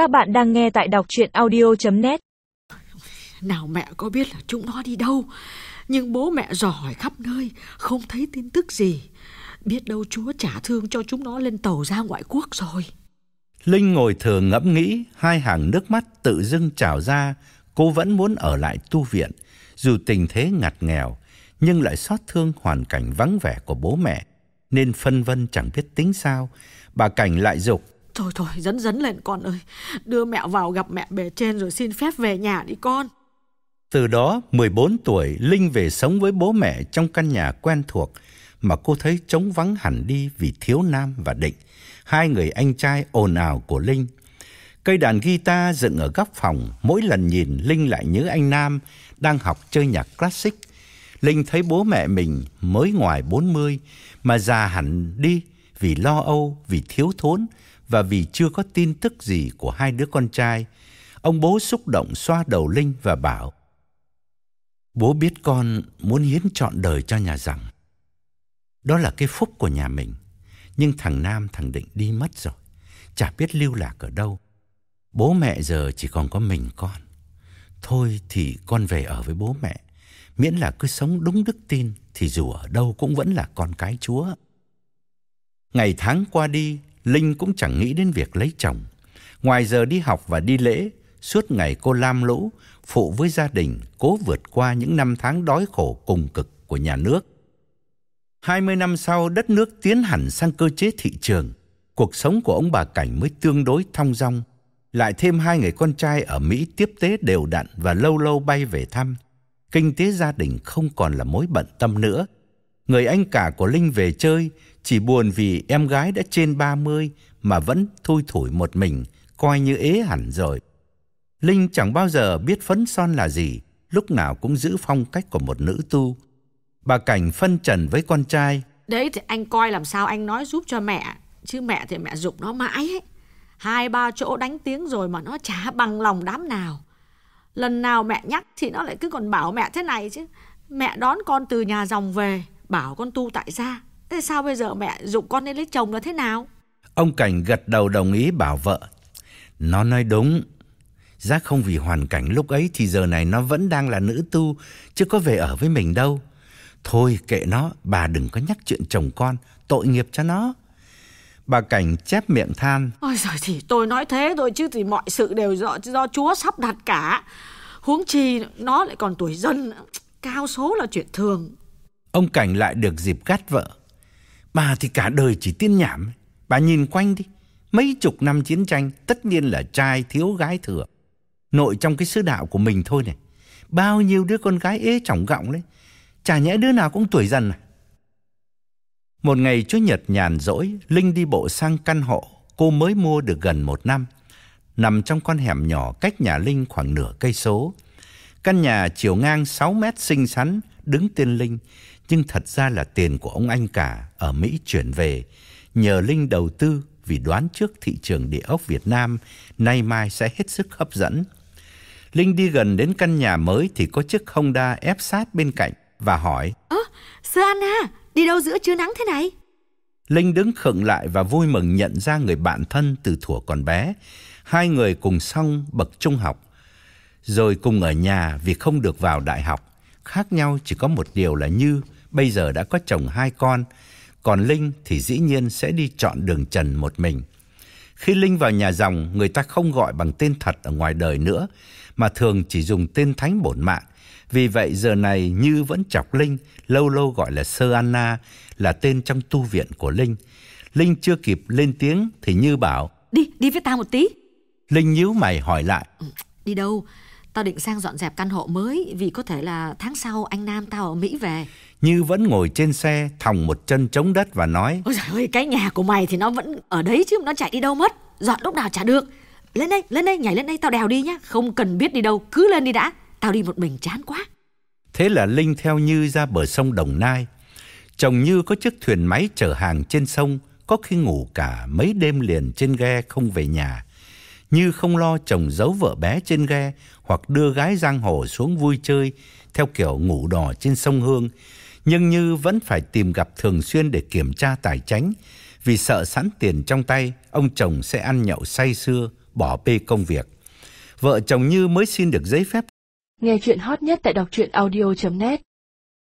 Các bạn đang nghe tại đọc chuyện audio.net Nào mẹ có biết là chúng nó đi đâu Nhưng bố mẹ dò hỏi khắp nơi Không thấy tin tức gì Biết đâu Chúa trả thương cho chúng nó lên tàu ra ngoại quốc rồi Linh ngồi thờ ngẫm nghĩ, hai hàng nước mắt tự dưng trào ra, cô vẫn muốn ở lại tu viện, dù tình thế ngặt nghèo, nhưng lại xót thương hoàn cảnh vắng vẻ của bố mẹ, nên phân vân chẳng biết tính sao. Bà Cảnh lại dục Thôi thôi dấn dấn lên con ơi Đưa mẹ vào gặp mẹ bề trên rồi xin phép về nhà đi con Từ đó 14 tuổi Linh về sống với bố mẹ trong căn nhà quen thuộc mà cô thấy trống vắng hẳn đi vì thiếu Nam và Định, hai người anh trai ồn ào của Linh. Cây đàn guitar dựng ở góc phòng, mỗi lần nhìn Linh lại nhớ anh Nam đang học chơi nhạc classic. Linh thấy bố mẹ mình mới ngoài 40 mà già hẳn đi vì lo âu, vì thiếu thốn và vì chưa có tin tức gì của hai đứa con trai. Ông bố xúc động xoa đầu Linh và bảo: "Bố biết con muốn hiến trọn đời cho nhà rằng. Đó là cái phúc của nhà mình, nhưng thằng Nam thằng Định đi mất rồi, chả biết lưu lạc ở đâu. Bố mẹ giờ chỉ còn có mình con. Thôi thì con về ở với bố mẹ, miễn là cứ sống đúng đức tin thì dù ở đâu cũng vẫn là con cái Chúa." Ngày tháng qua đi, Linh cũng chẳng nghĩ đến việc lấy chồng. Ngoài giờ đi học và đi lễ, suốt ngày cô lam lũ, phụ với gia đình, cố vượt qua những năm tháng đói khổ cùng cực của nhà nước. 20 năm sau, đất nước tiến hẳn sang cơ chế thị trường. Cuộc sống của ông bà Cảnh mới tương đối thong dong. Lại thêm hai người con trai ở Mỹ tiếp tế đều đặn và lâu lâu bay về thăm. Kinh tế gia đình không còn là mối bận tâm nữa. Người anh cả của Linh về chơi, chỉ buồn vì em gái đã trên 30 mà vẫn thui thủi một mình, coi như ế hẳn rồi. Linh chẳng bao giờ biết phấn son là gì, lúc nào cũng giữ phong cách của một nữ tu. Bà Cảnh phân trần với con trai. Đấy thì anh coi làm sao anh nói giúp cho mẹ Chứ mẹ thì mẹ dục nó mãi ấy. Hai ba chỗ đánh tiếng rồi mà nó chả bằng lòng đám nào Lần nào mẹ nhắc thì nó lại cứ còn bảo mẹ thế này chứ Mẹ đón con từ nhà dòng về Bảo con tu tại gia Thế sao bây giờ mẹ dục con nên lấy chồng là thế nào? Ông Cảnh gật đầu đồng ý bảo vợ. Nó nói đúng. Giá không vì hoàn cảnh lúc ấy thì giờ này nó vẫn đang là nữ tu, chứ có về ở với mình đâu. Thôi kệ nó, bà đừng có nhắc chuyện chồng con, tội nghiệp cho nó. Bà Cảnh chép miệng than. Ôi giời thì tôi nói thế thôi chứ thì mọi sự đều do, do Chúa sắp đặt cả. Huống chi nó lại còn tuổi dân, cao số là chuyện thường. Ông Cảnh lại được dịp gắt vợ. Bà thì cả đời chỉ tiên nhảm. Bà nhìn quanh đi. Mấy chục năm chiến tranh, tất nhiên là trai thiếu gái thừa. Nội trong cái sứ đạo của mình thôi này. Bao nhiêu đứa con gái ế trọng gọng đấy. Chả nhẽ đứa nào cũng tuổi dần à. Một ngày Chúa Nhật nhàn rỗi, Linh đi bộ sang căn hộ cô mới mua được gần một năm. Nằm trong con hẻm nhỏ cách nhà Linh khoảng nửa cây số. Căn nhà chiều ngang 6 mét xinh xắn, đứng tên Linh, nhưng thật ra là tiền của ông anh cả ở Mỹ chuyển về, nhờ Linh đầu tư vì đoán trước thị trường địa ốc Việt Nam nay mai sẽ hết sức hấp dẫn. Linh đi gần đến căn nhà mới thì có chiếc Honda ép sát bên cạnh và hỏi: "Ơ, Sơ Anna, đi đâu giữa trưa nắng thế này?" Linh đứng khựng lại và vui mừng nhận ra người bạn thân từ thuở còn bé. Hai người cùng xong bậc trung học, rồi cùng ở nhà vì không được vào đại học. Khác nhau chỉ có một điều là Như bây giờ đã có chồng hai con, còn Linh thì dĩ nhiên sẽ đi chọn đường trần một mình. Khi Linh vào nhà dòng, người ta không gọi bằng tên thật ở ngoài đời nữa, mà thường chỉ dùng tên thánh bổn mạng. Vì vậy giờ này Như vẫn chọc Linh, lâu lâu gọi là Sơ Anna, là tên trong tu viện của Linh. Linh chưa kịp lên tiếng thì Như bảo, Đi, đi với tao một tí. Linh nhíu mày hỏi lại, Đi đâu? Tao định sang dọn dẹp căn hộ mới vì có thể là tháng sau anh Nam tao ở Mỹ về. Như vẫn ngồi trên xe, thòng một chân chống đất và nói, Ôi giời ơi, cái nhà của mày thì nó vẫn ở đấy chứ nó chạy đi đâu mất. Dọn lúc nào chả được. Lên đây, lên đây, nhảy lên đây, tao đèo đi nhá. Không cần biết đi đâu, cứ lên đi đã. Tao đi một mình chán quá. Thế là Linh theo Như ra bờ sông Đồng Nai. Chồng Như có chiếc thuyền máy chở hàng trên sông, có khi ngủ cả mấy đêm liền trên ghe không về nhà. Như không lo chồng giấu vợ bé trên ghe hoặc đưa gái giang hồ xuống vui chơi theo kiểu ngủ đò trên sông Hương. Nhưng Như vẫn phải tìm gặp thường xuyên để kiểm tra tài chính vì sợ sẵn tiền trong tay, ông chồng sẽ ăn nhậu say sưa, bỏ bê công việc. Vợ chồng Như mới xin được giấy phép Nghe chuyện hot nhất tại đọc truyện audio.net